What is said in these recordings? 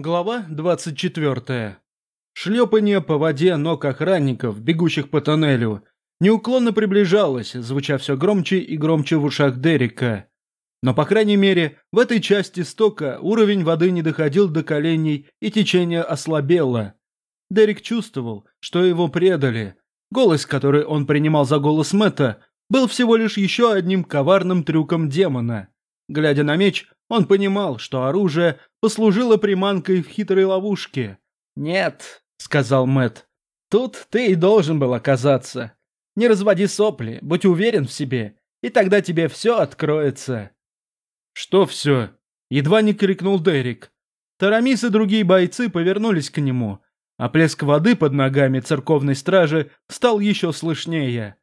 Глава 24. Шлепание по воде ног охранников, бегущих по тоннелю, неуклонно приближалось, звуча все громче и громче в ушах Дерека. Но, по крайней мере, в этой части стока уровень воды не доходил до коленей и течение ослабело. Дерек чувствовал, что его предали. Голос, который он принимал за голос Мэтта, был всего лишь еще одним коварным трюком демона. Глядя на меч, он понимал, что оружие послужило приманкой в хитрой ловушке. «Нет», — сказал Мэт, — «тут ты и должен был оказаться. Не разводи сопли, будь уверен в себе, и тогда тебе все откроется». «Что все?» — едва не крикнул Дерек. Тарамис и другие бойцы повернулись к нему, а плеск воды под ногами церковной стражи стал еще слышнее.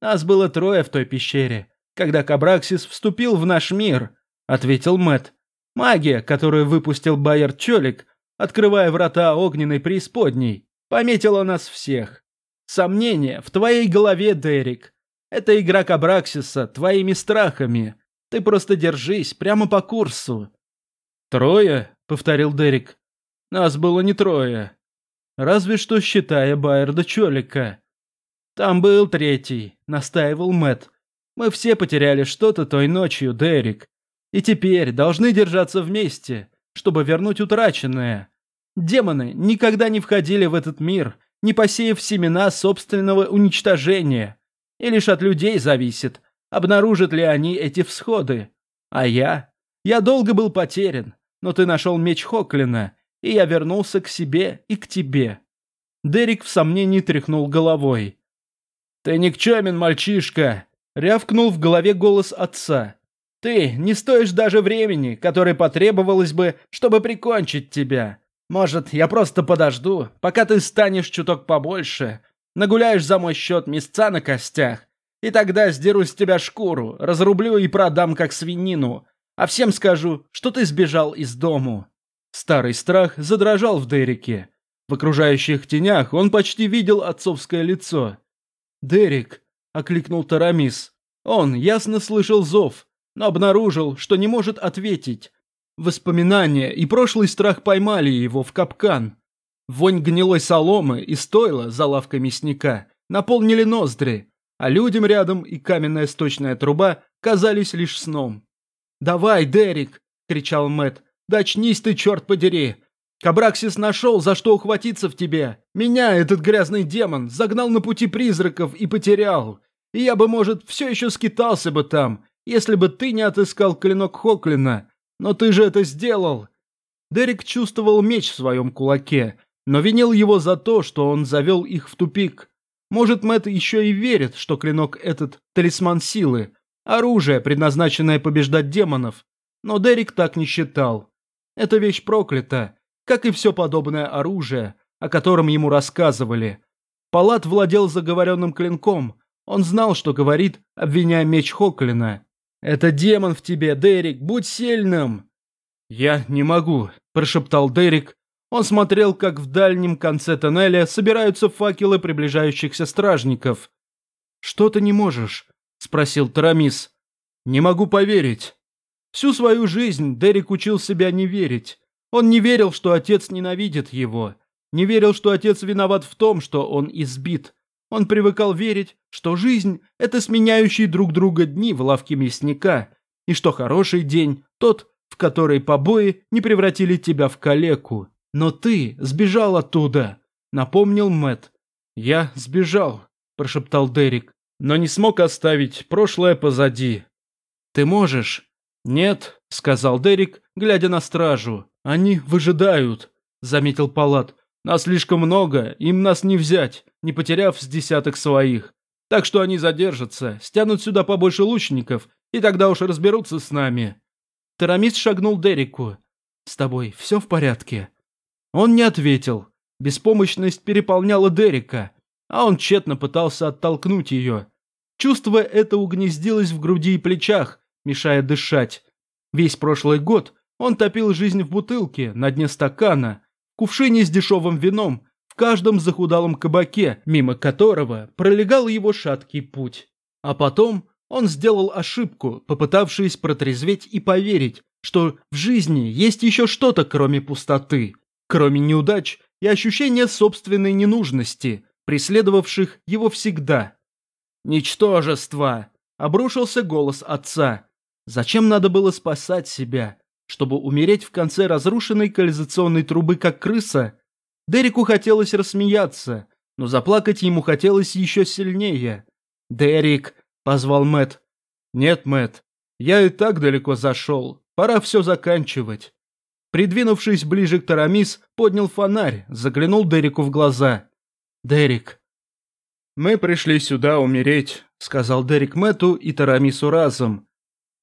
Нас было трое в той пещере, когда Кабраксис вступил в наш мир, ответил Мэт. Магия, которую выпустил Байер Чолик, открывая врата огненной преисподней, пометила нас всех. Сомнение в твоей голове, Дерек. Это игра Кабраксиса твоими страхами. Ты просто держись прямо по курсу. Трое, повторил Дерек. Нас было не трое. Разве что считая Байерда Чолика. Там был третий, настаивал Мэт. Мы все потеряли что-то той ночью, Дерек. И теперь должны держаться вместе, чтобы вернуть утраченное. Демоны никогда не входили в этот мир, не посеяв семена собственного уничтожения. И лишь от людей зависит, обнаружат ли они эти всходы. А я? Я долго был потерян, но ты нашел меч Хоклина, и я вернулся к себе и к тебе. Дерек в сомнении тряхнул головой. «Ты никчемен, мальчишка!» — рявкнул в голове голос отца. Ты не стоишь даже времени, которое потребовалось бы, чтобы прикончить тебя. Может, я просто подожду, пока ты станешь чуток побольше, нагуляешь за мой счет мясца на костях, и тогда сдеру с тебя шкуру, разрублю и продам как свинину, а всем скажу, что ты сбежал из дому». Старый страх задрожал в Дереке. В окружающих тенях он почти видел отцовское лицо. «Дерек!» — окликнул Тарамис. Он ясно слышал зов, но обнаружил, что не может ответить. Воспоминания и прошлый страх поймали его в капкан. Вонь гнилой соломы и стойла за лавкой мясника наполнили ноздри, а людям рядом и каменная сточная труба казались лишь сном. «Давай, Дерек!» — кричал Мэт. «Да очнись ты, черт подери! Кабраксис нашел, за что ухватиться в тебе. Меня этот грязный демон загнал на пути призраков и потерял. И я бы, может, все еще скитался бы там, если бы ты не отыскал клинок Хоклина. Но ты же это сделал!» Дерек чувствовал меч в своем кулаке, но винил его за то, что он завел их в тупик. Может, Мэтт еще и верит, что клинок этот – талисман силы, оружие, предназначенное побеждать демонов. Но Дерек так не считал. Эта вещь проклята, как и все подобное оружие, о котором ему рассказывали. Палат владел заговоренным клинком. Он знал, что говорит, обвиняя меч Хоклина. «Это демон в тебе, Дерек, будь сильным!» «Я не могу», – прошептал Дерек. Он смотрел, как в дальнем конце тоннеля собираются факелы приближающихся стражников. «Что ты не можешь?» – спросил Тарамис. «Не могу поверить». Всю свою жизнь Дерек учил себя не верить. Он не верил, что отец ненавидит его. Не верил, что отец виноват в том, что он избит. Он привыкал верить, что жизнь – это сменяющие друг друга дни в лавке мясника, и что хороший день – тот, в который побои не превратили тебя в калеку. Но ты сбежал оттуда, напомнил Мэт. Я сбежал, прошептал Дерек, но не смог оставить прошлое позади. Ты можешь? Нет, сказал Дерек, глядя на стражу. Они выжидают, заметил Палат. Нас слишком много, им нас не взять, не потеряв с десяток своих. Так что они задержатся, стянут сюда побольше лучников, и тогда уж разберутся с нами». Тарамис шагнул Дереку. «С тобой все в порядке?» Он не ответил. Беспомощность переполняла Дерека, а он тщетно пытался оттолкнуть ее. Чувство это угнездилось в груди и плечах, мешая дышать. Весь прошлый год он топил жизнь в бутылке, на дне стакана, кувшине с дешевым вином, в каждом захудалом кабаке, мимо которого пролегал его шаткий путь. А потом он сделал ошибку, попытавшись протрезветь и поверить, что в жизни есть еще что-то, кроме пустоты, кроме неудач и ощущения собственной ненужности, преследовавших его всегда. «Ничтожество!» – обрушился голос отца. «Зачем надо было спасать себя? Чтобы умереть в конце разрушенной канализационной трубы, как крыса?» Дереку хотелось рассмеяться, но заплакать ему хотелось еще сильнее. «Дерек!» – позвал Мэт. «Нет, Мэт, я и так далеко зашел. Пора все заканчивать». Придвинувшись ближе к Тарамис, поднял фонарь, заглянул Дереку в глаза. «Дерек». «Мы пришли сюда умереть», — сказал Дерек Мэту и Тарамису разом.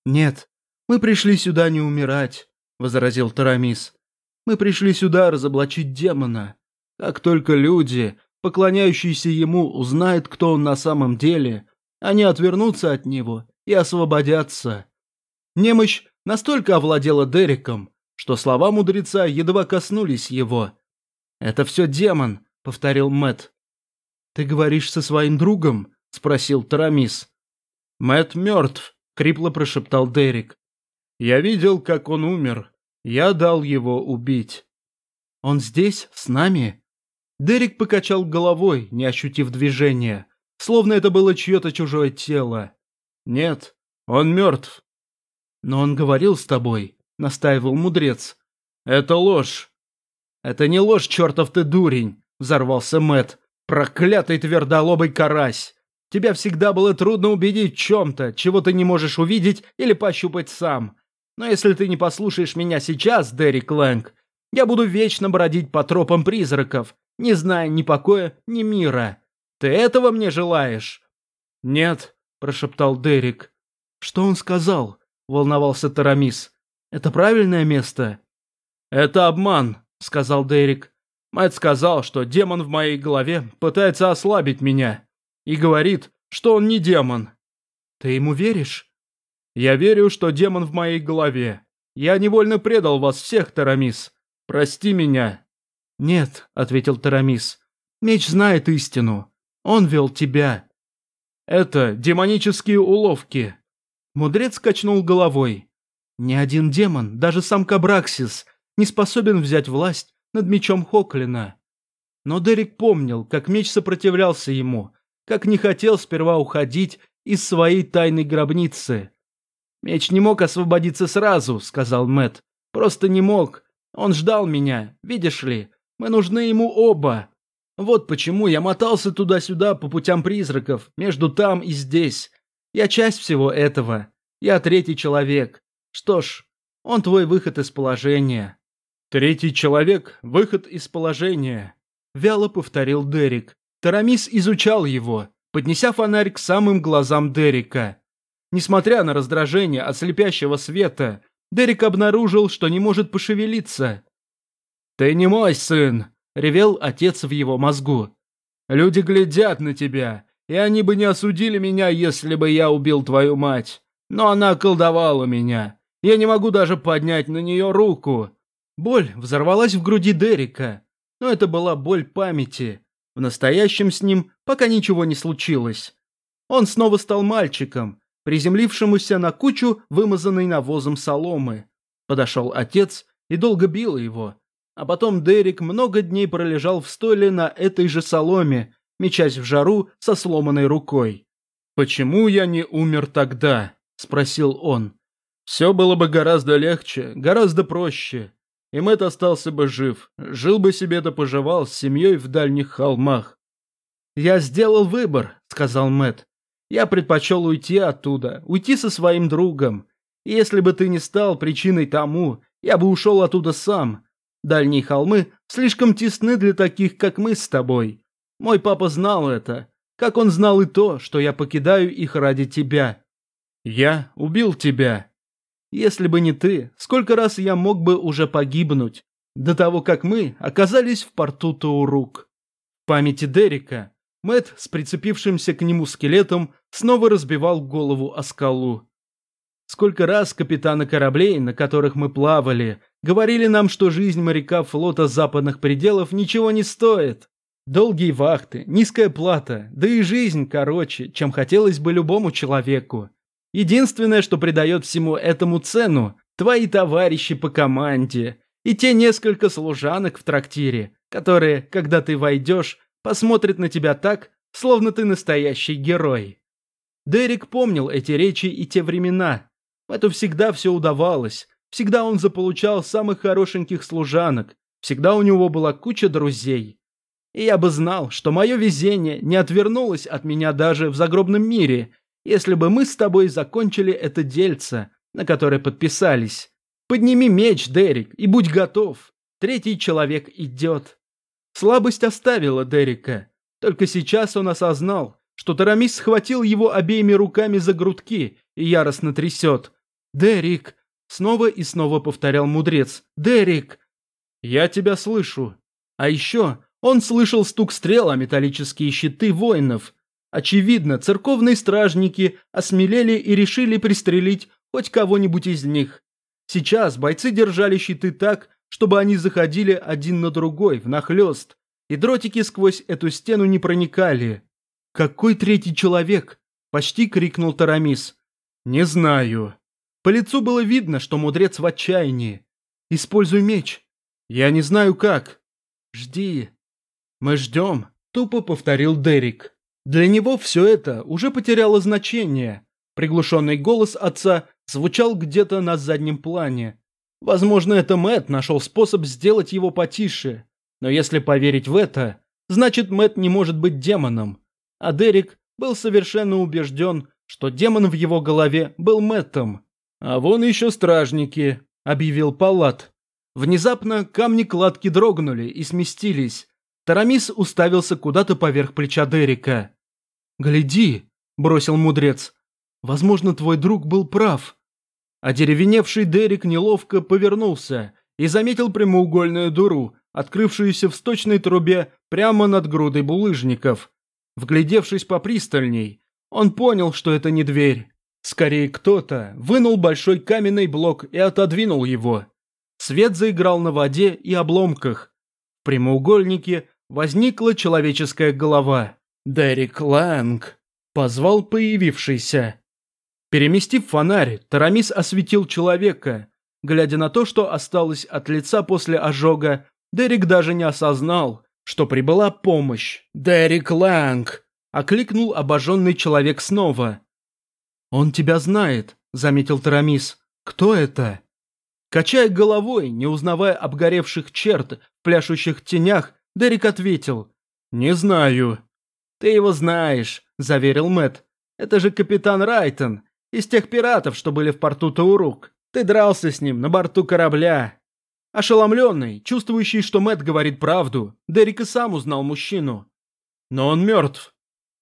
«Нет, мы пришли сюда не умирать», — возразил Тарамис. «Мы пришли сюда разоблачить демона. Как только люди, поклоняющиеся ему, узнают, кто он на самом деле, они отвернутся от него и освободятся». Немощь настолько овладела Дереком, что слова мудреца едва коснулись его. «Это все демон», — повторил Мэт. «Ты говоришь со своим другом?» — спросил Тарамис. Мэт мертв», — крипло прошептал Дерек. «Я видел, как он умер. Я дал его убить». «Он здесь, с нами?» Дерек покачал головой, не ощутив движения, словно это было чье-то чужое тело. «Нет, он мертв». «Но он говорил с тобой», — настаивал мудрец. «Это ложь!» «Это не ложь, чертов ты дурень!» — взорвался Мэт. «Проклятый твердолобый карась! Тебя всегда было трудно убедить в чем-то, чего ты не можешь увидеть или пощупать сам. Но если ты не послушаешь меня сейчас, Дерек Лэнг, я буду вечно бродить по тропам призраков, не зная ни покоя, ни мира. Ты этого мне желаешь?» «Нет», — прошептал Дерек. «Что он сказал?» — волновался Тарамис. Это правильное место?» «Это обман», — сказал Дерек. «Мэтт сказал, что демон в моей голове пытается ослабить меня. И говорит, что он не демон». «Ты ему веришь?» «Я верю, что демон в моей голове. Я невольно предал вас всех, Тарамис. Прости меня». «Нет», — ответил Тарамис. «Меч знает истину. Он вел тебя». «Это демонические уловки». Мудрец качнул головой. Ни один демон, даже сам Кабраксис, не способен взять власть над мечом Хоклина. Но Дерек помнил, как меч сопротивлялся ему, как не хотел сперва уходить из своей тайной гробницы. «Меч не мог освободиться сразу», — сказал Мэт. «Просто не мог. Он ждал меня, видишь ли. Мы нужны ему оба. Вот почему я мотался туда-сюда по путям призраков, между там и здесь. Я часть всего этого. Я третий человек. Что ж, он твой выход из положения. Третий человек – выход из положения. Вяло повторил Дерек. Тарамис изучал его, поднеся фонарь к самым глазам Дерека. Несмотря на раздражение от слепящего света, Дерек обнаружил, что не может пошевелиться. «Ты не мой сын!» – ревел отец в его мозгу. «Люди глядят на тебя, и они бы не осудили меня, если бы я убил твою мать. Но она околдовала меня. Я не могу даже поднять на нее руку. Боль взорвалась в груди Дерека, но это была боль памяти. В настоящем с ним пока ничего не случилось. Он снова стал мальчиком, приземлившемуся на кучу вымазанной навозом соломы. Подошел отец и долго бил его. А потом Дерек много дней пролежал в стойле на этой же соломе, мечась в жару со сломанной рукой. «Почему я не умер тогда?» – спросил он. Все было бы гораздо легче, гораздо проще. И Мэтт остался бы жив, жил бы себе да поживал с семьей в дальних холмах. «Я сделал выбор», — сказал Мэтт. «Я предпочел уйти оттуда, уйти со своим другом. И если бы ты не стал причиной тому, я бы ушел оттуда сам. Дальние холмы слишком тесны для таких, как мы с тобой. Мой папа знал это, как он знал и то, что я покидаю их ради тебя. Я убил тебя, если бы не ты, сколько раз я мог бы уже погибнуть, до того, как мы оказались в порту Таурук. В памяти Дерека Мэт с прицепившимся к нему скелетом снова разбивал голову о скалу. Сколько раз капитаны кораблей, на которых мы плавали, говорили нам, что жизнь моряка флота западных пределов ничего не стоит. Долгие вахты, низкая плата, да и жизнь короче, чем хотелось бы любому человеку. Единственное, что придает всему этому цену, твои товарищи по команде и те несколько служанок в трактире, которые, когда ты войдешь, посмотрят на тебя так, словно ты настоящий герой. Дерек помнил эти речи и те времена. Это всегда все удавалось, всегда он заполучал самых хорошеньких служанок, всегда у него была куча друзей. И я бы знал, что мое везение не отвернулось от меня даже в загробном мире, если бы мы с тобой закончили это дельце, на которое подписались. Подними меч, Дерек, и будь готов. Третий человек идет. Слабость оставила Дерека. Только сейчас он осознал, что Тарамис схватил его обеими руками за грудки и яростно трясет. «Дерек!» — снова и снова повторял мудрец. «Дерек!» «Я тебя слышу». А еще он слышал стук стрел о металлические щиты воинов. Очевидно, церковные стражники осмелели и решили пристрелить хоть кого-нибудь из них. Сейчас бойцы держали щиты так, чтобы они заходили один на другой, внахлёст, и дротики сквозь эту стену не проникали. «Какой третий человек?» – почти крикнул Тарамис. «Не знаю». По лицу было видно, что мудрец в отчаянии. «Используй меч». «Я не знаю как». «Жди». «Мы ждем», – тупо повторил Дерек. Для него все это уже потеряло значение. Приглушенный голос отца звучал где-то на заднем плане. Возможно, это Мэт нашел способ сделать его потише. Но если поверить в это, значит Мэт не может быть демоном. А Дерек был совершенно убежден, что демон в его голове был Мэттом. «А вон еще стражники», — объявил Палат. Внезапно камни кладки дрогнули и сместились. Тарамис уставился куда-то поверх плеча Дерека. «Гляди», — бросил мудрец. «Возможно, твой друг был прав». Одеревеневший Дерек неловко повернулся и заметил прямоугольную дуру, открывшуюся в сточной трубе прямо над грудой булыжников. Вглядевшись попристальней, он понял, что это не дверь. Скорее, кто-то вынул большой каменный блок и отодвинул его. Свет заиграл на воде и обломках. В прямоугольнике возникла человеческая голова. «Дерек Лэнг», — позвал появившийся. Переместив фонарь, Тарамис осветил человека. Глядя на то, что осталось от лица после ожога, Дерек даже не осознал, что прибыла помощь. «Дерек Лэнг!» – окликнул обожженный человек снова. «Он тебя знает», – заметил Тарамис. «Кто это?» Качая головой, не узнавая обгоревших черт в пляшущих тенях, Дерек ответил. «Не знаю». «Ты его знаешь», – заверил Мэт. «Это же капитан Райтон, из тех пиратов, что были в порту Таурук. Ты дрался с ним на борту корабля. Ошеломленный, чувствующий, что Мэт говорит правду, Дерек и сам узнал мужчину. Но он мертв.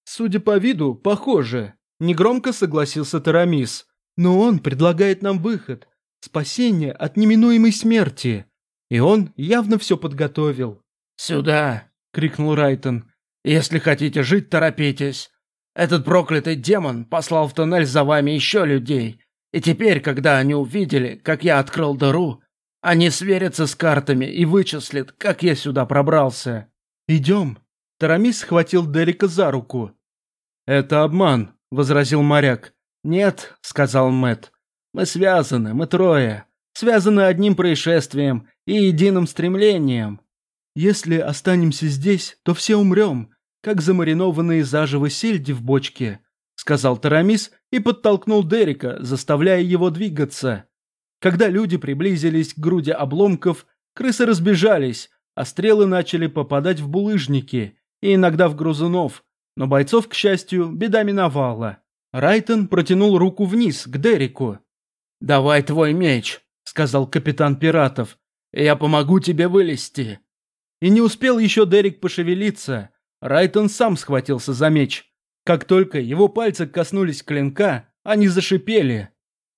Судя по виду, похоже. Негромко согласился Тарамис. Но он предлагает нам выход. Спасение от неминуемой смерти. И он явно все подготовил. «Сюда!» — крикнул Райтон. «Если хотите жить, торопитесь. Этот проклятый демон послал в туннель за вами еще людей. И теперь, когда они увидели, как я открыл дыру, они сверятся с картами и вычислят, как я сюда пробрался. Идем. Тарамис схватил Дерека за руку. Это обман, возразил моряк. Нет, сказал Мэт. Мы связаны, мы трое. Связаны одним происшествием и единым стремлением. Если останемся здесь, то все умрем, как замаринованные заживо сельди в бочке, сказал Тарамис и подтолкнул Дерека, заставляя его двигаться. Когда люди приблизились к груди обломков, крысы разбежались, а стрелы начали попадать в булыжники и иногда в грузунов, но бойцов, к счастью, беда миновала. Райтон протянул руку вниз, к Дереку. «Давай твой меч», — сказал капитан пиратов. «Я помогу тебе вылезти». И не успел еще Дерек пошевелиться. Райтон сам схватился за меч. Как только его пальцы коснулись клинка, они зашипели.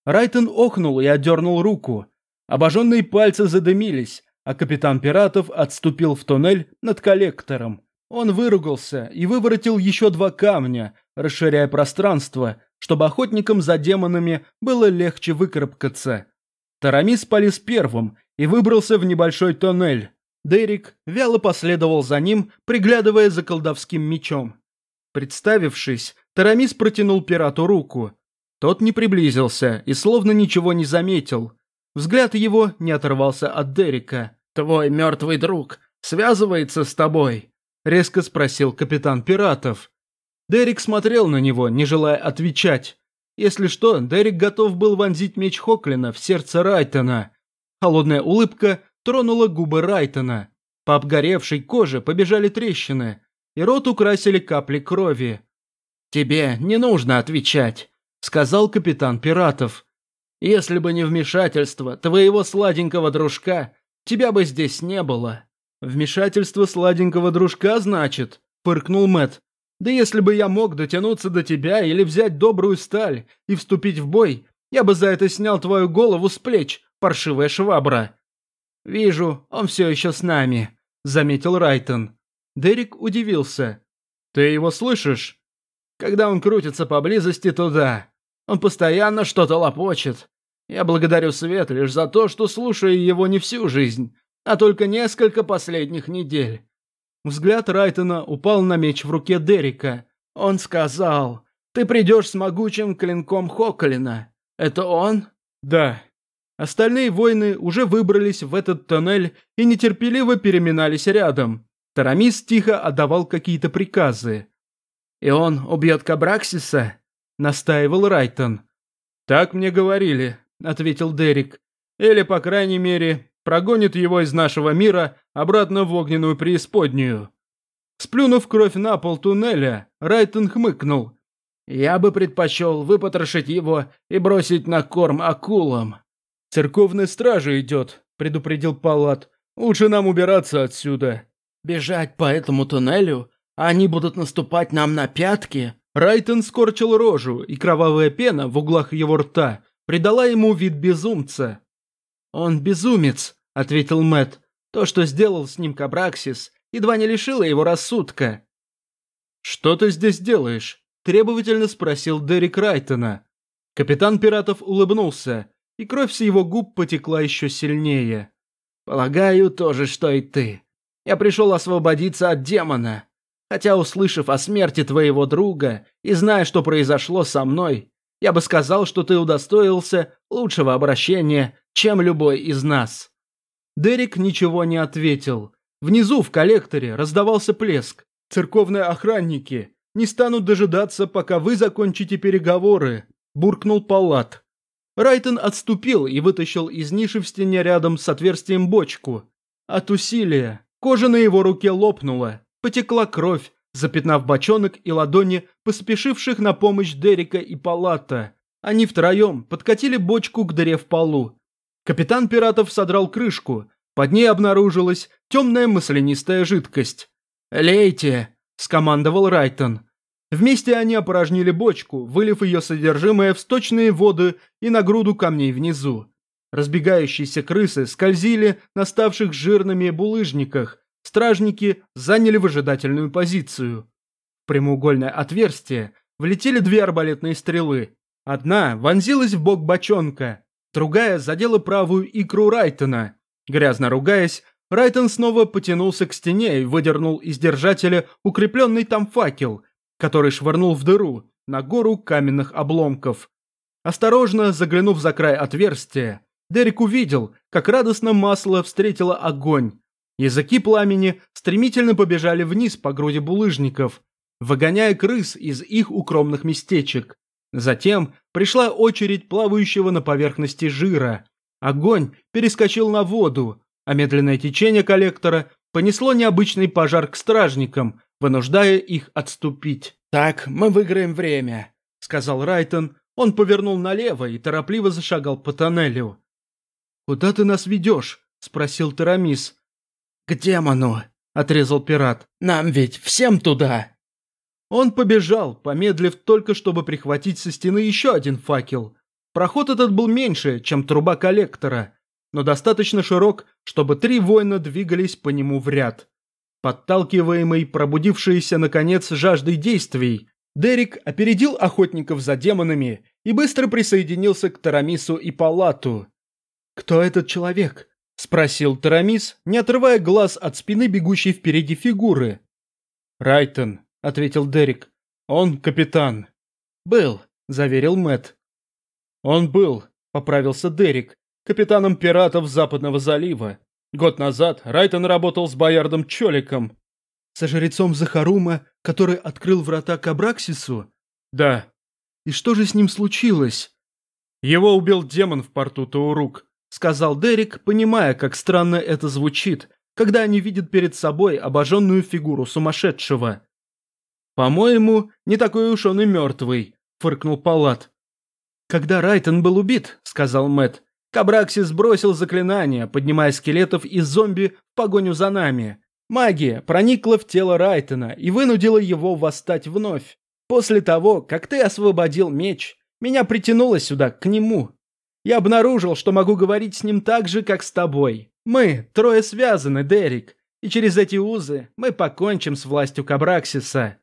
Райтон охнул и отдернул руку. Обожженные пальцы задымились, а капитан пиратов отступил в туннель над коллектором. Он выругался и выворотил еще два камня, расширяя пространство, чтобы охотникам за демонами было легче выкарабкаться. Тарамис полез первым и выбрался в небольшой тоннель. Дерек вяло последовал за ним, приглядывая за колдовским мечом. Представившись, Тарамис протянул пирату руку. Тот не приблизился и словно ничего не заметил. Взгляд его не оторвался от Дерека. «Твой мертвый друг связывается с тобой?» – резко спросил капитан пиратов. Дерек смотрел на него, не желая отвечать. Если что, Дерек готов был вонзить меч Хоклина в сердце Райтона. Холодная улыбка тронула губы Райтона. По обгоревшей коже побежали трещины, и рот украсили капли крови. «Тебе не нужно отвечать», – сказал капитан пиратов. «Если бы не вмешательство твоего сладенького дружка, тебя бы здесь не было». «Вмешательство сладенького дружка, значит?» – фыркнул Мэт. «Да если бы я мог дотянуться до тебя или взять добрую сталь и вступить в бой, я бы за это снял твою голову с плеч, паршивая швабра». «Вижу, он все еще с нами», – заметил Райтон. Дерек удивился. «Ты его слышишь?» «Когда он крутится поблизости, то да. Он постоянно что-то лопочет. Я благодарю Свет лишь за то, что слушаю его не всю жизнь, а только несколько последних недель». Взгляд Райтона упал на меч в руке Дерека. Он сказал, «Ты придешь с могучим клинком Хоколина. Это он?» «Да». Остальные воины уже выбрались в этот тоннель и нетерпеливо переминались рядом. Тарамис тихо отдавал какие-то приказы. «И он убьет Кабраксиса?» – настаивал Райтон. «Так мне говорили», – ответил Дерек. «Или, по крайней мере, прогонит его из нашего мира обратно в огненную преисподнюю». Сплюнув кровь на пол туннеля, Райтон хмыкнул. «Я бы предпочел выпотрошить его и бросить на корм акулам». «Церковная стража идет», – предупредил Палат. «Лучше нам убираться отсюда». Бежать по этому туннелю? Они будут наступать нам на пятки? Райтон скорчил рожу, и кровавая пена в углах его рта придала ему вид безумца. «Он безумец», — ответил Мэт. «То, что сделал с ним Кабраксис, едва не лишило его рассудка». «Что ты здесь делаешь?» – требовательно спросил Дерек Райтона. Капитан пиратов улыбнулся, и кровь с его губ потекла еще сильнее. «Полагаю, то же, что и ты. Я пришел освободиться от демона. Хотя, услышав о смерти твоего друга и зная, что произошло со мной, я бы сказал, что ты удостоился лучшего обращения, чем любой из нас». Дерек ничего не ответил. Внизу, в коллекторе, раздавался плеск. «Церковные охранники не станут дожидаться, пока вы закончите переговоры», – буркнул Палат. Райтон отступил и вытащил из ниши в стене рядом с отверстием бочку. От усилия Кожа на его руке лопнула, потекла кровь, запятнав бочонок и ладони поспешивших на помощь Дерека и Палата. Они втроем подкатили бочку к дыре в полу. Капитан пиратов содрал крышку, под ней обнаружилась темная маслянистая жидкость. «Лейте!» – скомандовал Райтон. Вместе они опорожнили бочку, вылив ее содержимое в сточные воды и на груду камней внизу. Разбегающиеся крысы скользили на ставших жирными булыжниках. Стражники заняли выжидательную позицию. В прямоугольное отверстие влетели две арбалетные стрелы. Одна вонзилась в бок бочонка, другая задела правую икру Райтона. Грязно ругаясь, Райтон снова потянулся к стене и выдернул из держателя укрепленный там факел, который швырнул в дыру на гору каменных обломков. Осторожно заглянув за край отверстия, Дерек увидел, как радостно масло встретило огонь. Языки пламени стремительно побежали вниз по груди булыжников, выгоняя крыс из их укромных местечек. Затем пришла очередь плавающего на поверхности жира. Огонь перескочил на воду, а медленное течение коллектора понесло необычный пожар к стражникам, вынуждая их отступить. «Так, мы выиграем время», — сказал Райтон. Он повернул налево и торопливо зашагал по тоннелю. «Куда ты нас ведешь?» – спросил Тарамис. «К демону», – отрезал пират. «Нам ведь всем туда». Он побежал, помедлив только, чтобы прихватить со стены еще один факел. Проход этот был меньше, чем труба коллектора, но достаточно широк, чтобы три воина двигались по нему в ряд. Подталкиваемый, пробудившийся, наконец, жаждой действий, Дерек опередил охотников за демонами и быстро присоединился к Тарамису и Палату. «Кто этот человек?» – спросил Тарамис, не отрывая глаз от спины бегущей впереди фигуры. «Райтон», – ответил Дерек. «Он капитан». «Был», – заверил Мэт. «Он был», – поправился Дерек. капитаном пиратов Западного залива. Год назад Райтон работал с боярдом Чоликом. Со жрецом Захарума, который открыл врата к Абраксису? Да. И что же с ним случилось? Его убил демон в порту Таурук, сказал Дерек, понимая, как странно это звучит, когда они видят перед собой обожженную фигуру сумасшедшего. «По-моему, не такой уж он и мертвый», — фыркнул Палат. «Когда Райтон был убит», — сказал Мэт, Кабраксис бросил заклинание, поднимая скелетов из зомби в погоню за нами. Магия проникла в тело Райтона и вынудила его восстать вновь. После того, как ты освободил меч, меня притянуло сюда, к нему. Я обнаружил, что могу говорить с ним так же, как с тобой. Мы трое связаны, Дерек, и через эти узы мы покончим с властью Кабраксиса.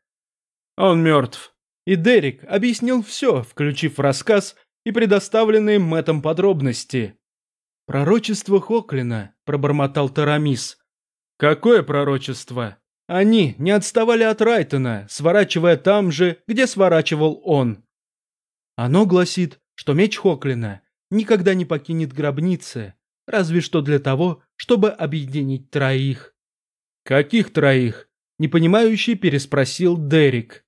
Он мертв. И Дерек объяснил все, включив рассказ и предоставленные Мэттом подробности. «Пророчество Хоклина», — пробормотал Тарамис. «Какое пророчество?» Они не отставали от Райтона, сворачивая там же, где сворачивал он. Оно гласит, что меч Хоклина никогда не покинет гробницы, разве что для того, чтобы объединить троих. «Каких троих?» – непонимающий переспросил Дерек.